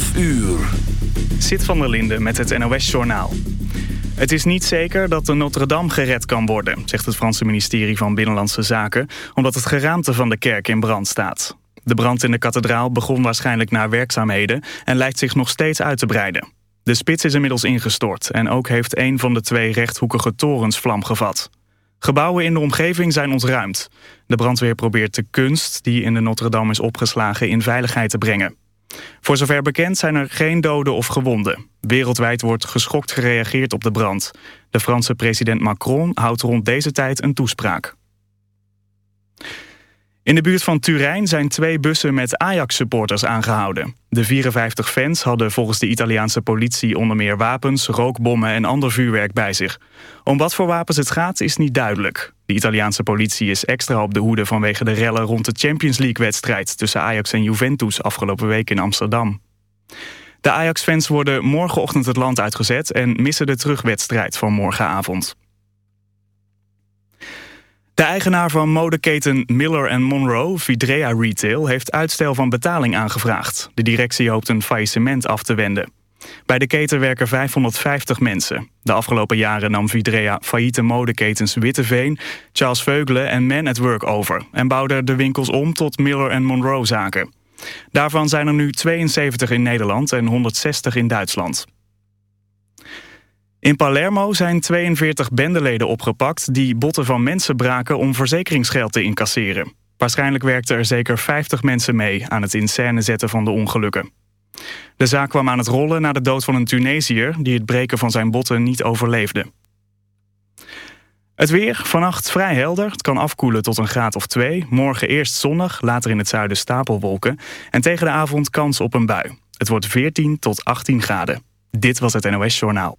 12 uur. Zit van der Linde met het NOS-journaal. Het is niet zeker dat de Notre-Dame gered kan worden... zegt het Franse ministerie van Binnenlandse Zaken... omdat het geraamte van de kerk in brand staat. De brand in de kathedraal begon waarschijnlijk na werkzaamheden... en lijkt zich nog steeds uit te breiden. De spits is inmiddels ingestort... en ook heeft een van de twee rechthoekige torens vlam gevat. Gebouwen in de omgeving zijn ontruimd. De brandweer probeert de kunst die in de Notre-Dame is opgeslagen... in veiligheid te brengen. Voor zover bekend zijn er geen doden of gewonden. Wereldwijd wordt geschokt gereageerd op de brand. De Franse president Macron houdt rond deze tijd een toespraak. In de buurt van Turijn zijn twee bussen met Ajax-supporters aangehouden. De 54 fans hadden volgens de Italiaanse politie onder meer wapens, rookbommen en ander vuurwerk bij zich. Om wat voor wapens het gaat is niet duidelijk. De Italiaanse politie is extra op de hoede vanwege de rellen rond de Champions League-wedstrijd tussen Ajax en Juventus afgelopen week in Amsterdam. De Ajax-fans worden morgenochtend het land uitgezet en missen de terugwedstrijd van morgenavond. De eigenaar van modeketen Miller Monroe, Vidrea Retail, heeft uitstel van betaling aangevraagd. De directie hoopt een faillissement af te wenden. Bij de keten werken 550 mensen. De afgelopen jaren nam Vidrea failliete modeketens Witteveen, Charles Veugelen en Man at Work over... en bouwde de winkels om tot Miller Monroe zaken. Daarvan zijn er nu 72 in Nederland en 160 in Duitsland. In Palermo zijn 42 bendeleden opgepakt die botten van mensen braken om verzekeringsgeld te incasseren. Waarschijnlijk werkten er zeker 50 mensen mee aan het in scène zetten van de ongelukken. De zaak kwam aan het rollen na de dood van een Tunesiër die het breken van zijn botten niet overleefde. Het weer, vannacht vrij helder. Het kan afkoelen tot een graad of twee. Morgen eerst zonnig, later in het zuiden stapelwolken. En tegen de avond kans op een bui. Het wordt 14 tot 18 graden. Dit was het NOS Journaal.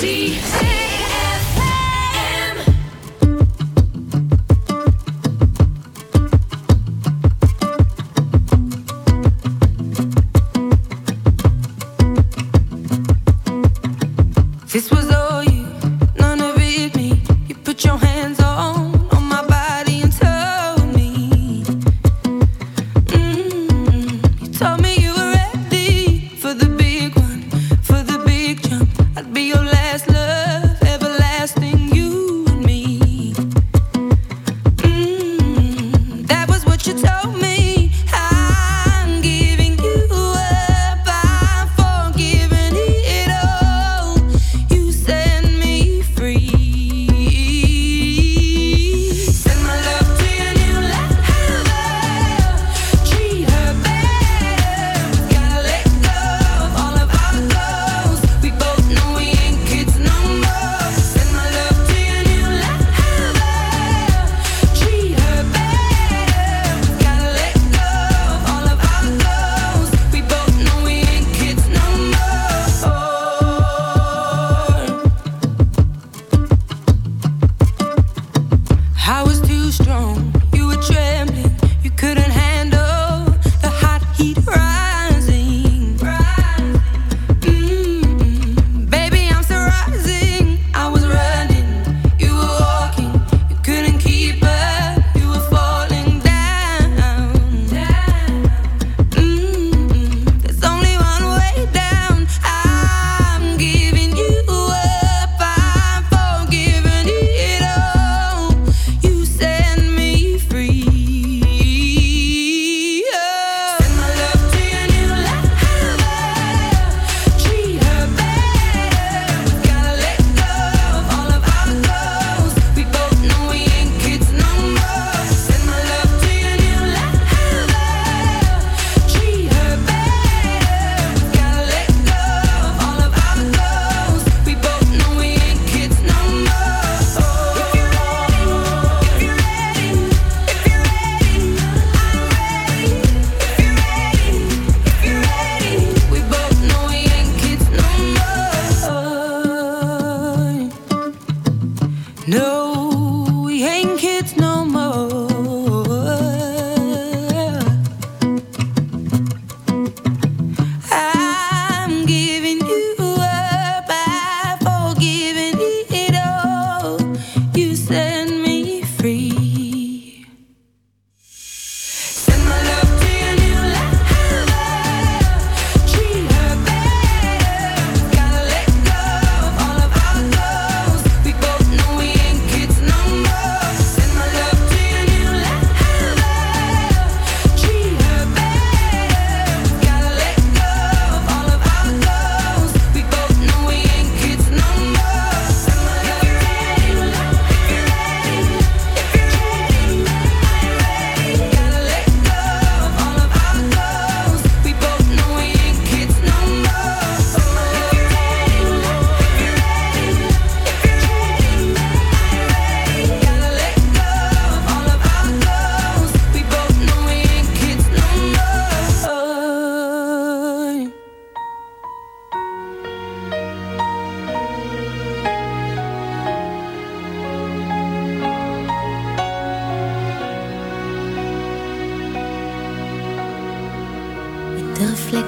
See.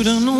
you don't know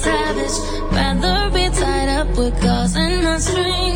savage. Rather be tied up with cause and a strings.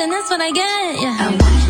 And that's what I get. Yeah. I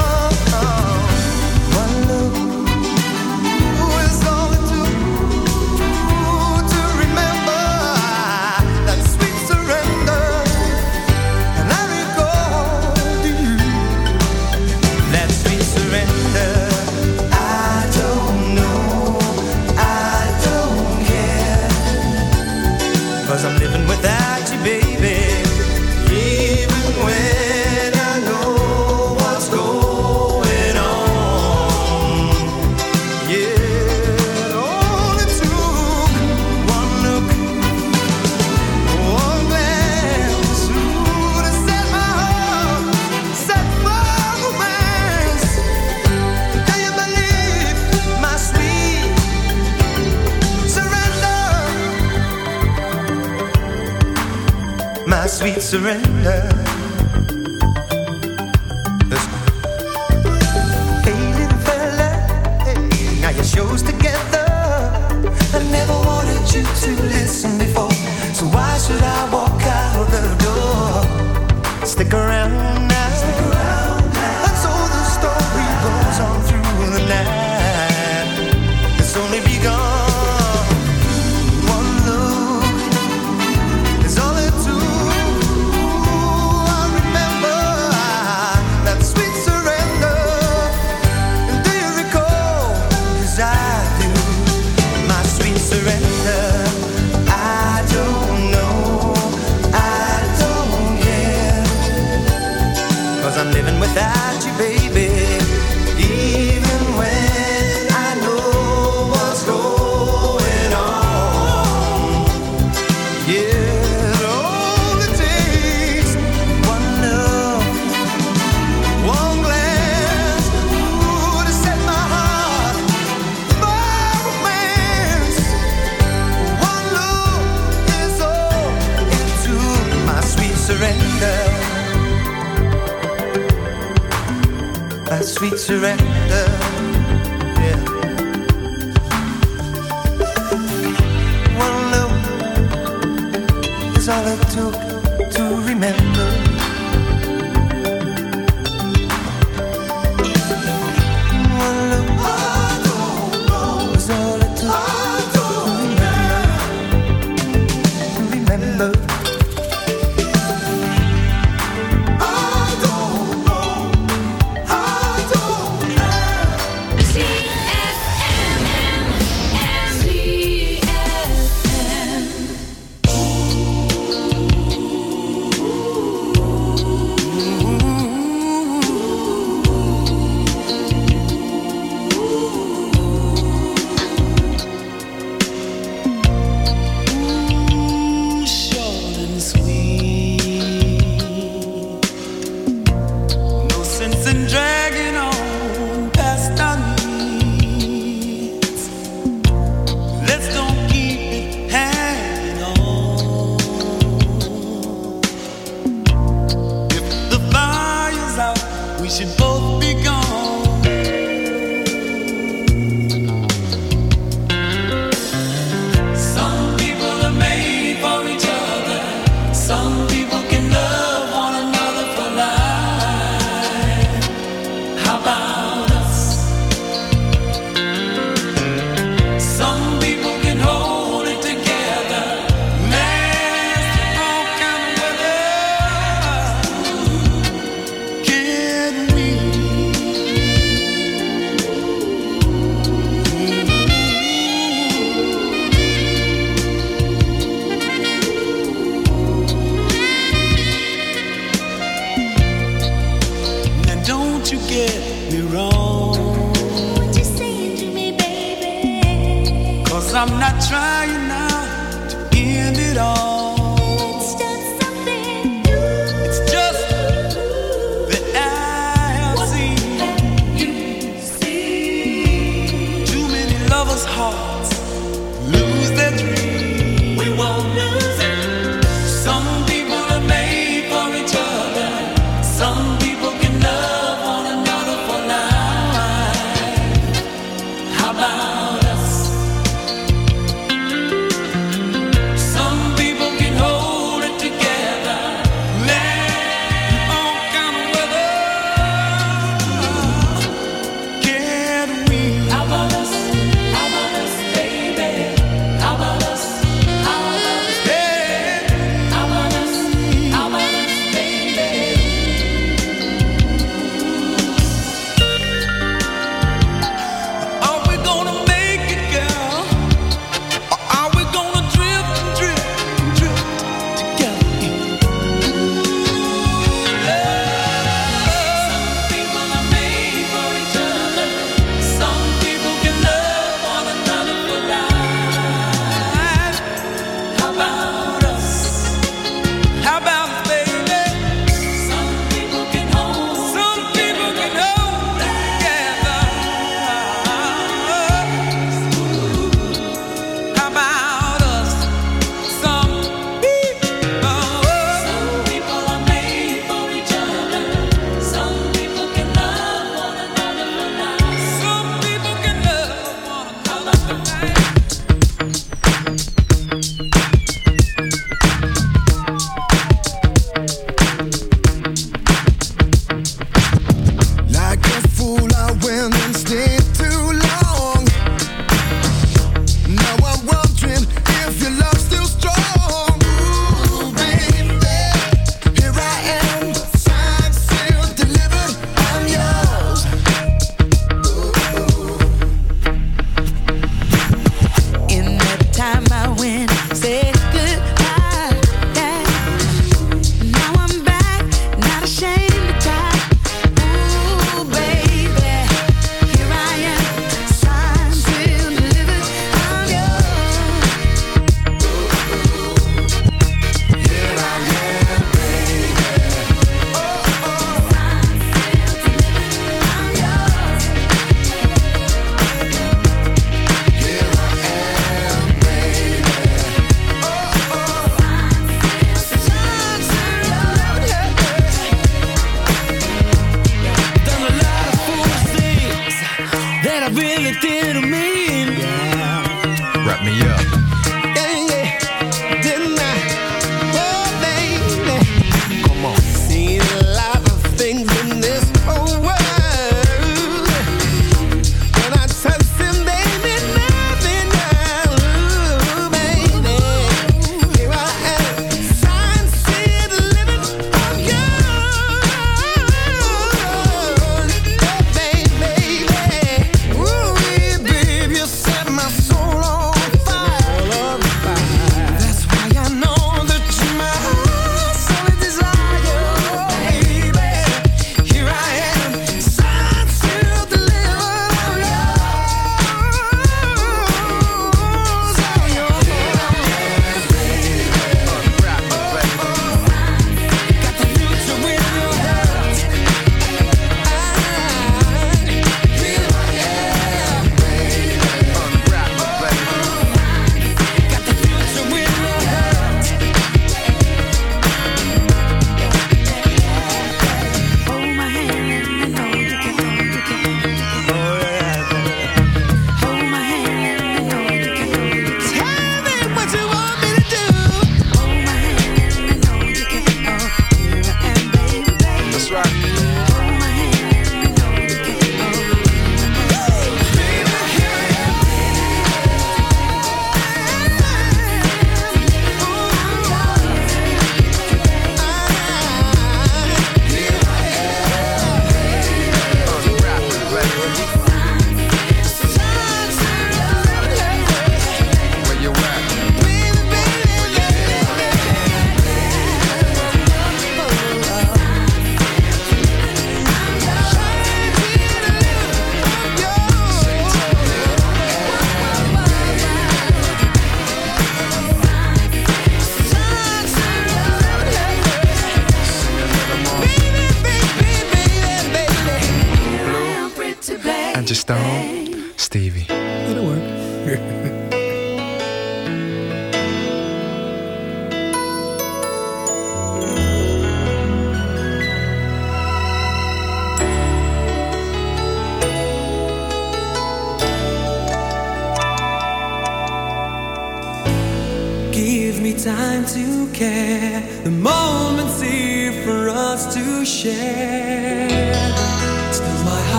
Surrender. 心不必。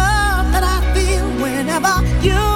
love that I feel whenever you.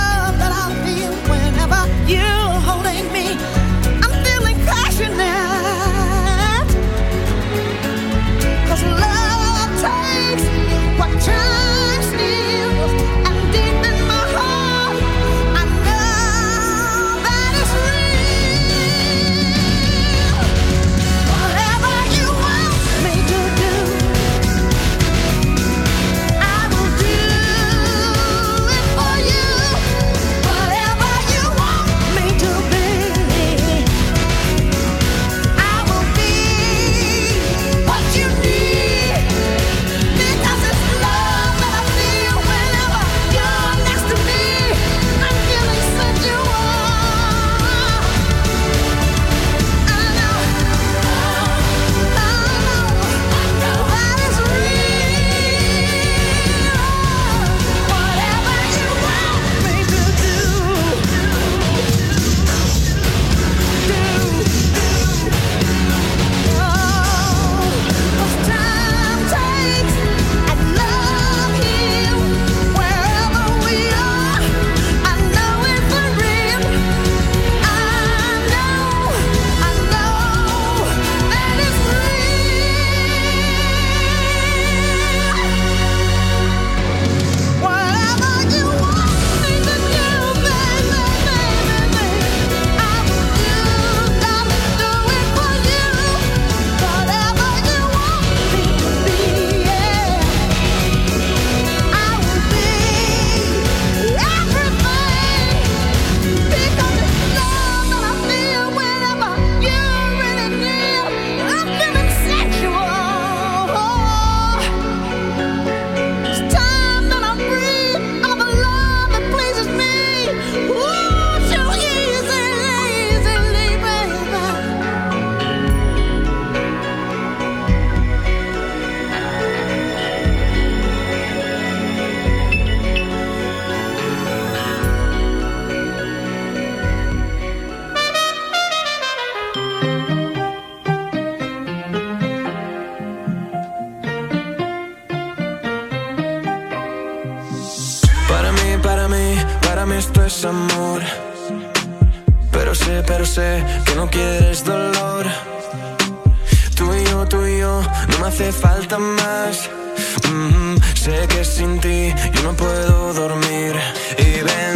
amor. Pero sé, pero sé que no quieres dolor. Tú y yo, tú y yo, no me hace falta más. Mm, sé que sin ti yo no puedo dormir. Y ven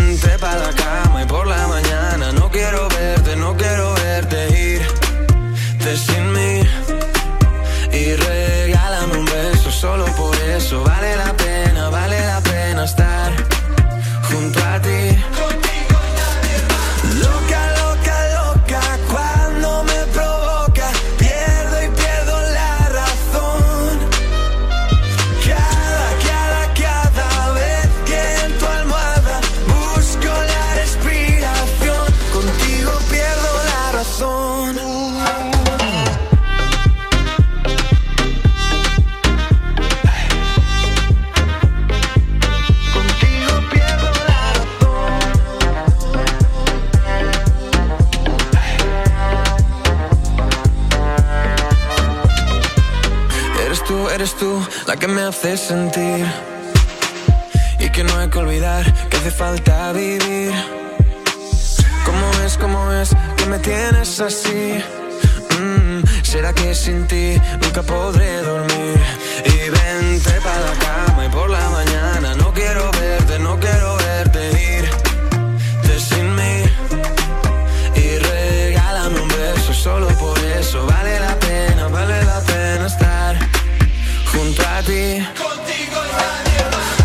eso vale la pena, vale la pena estar junto a ti. Contigo y nadie.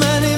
many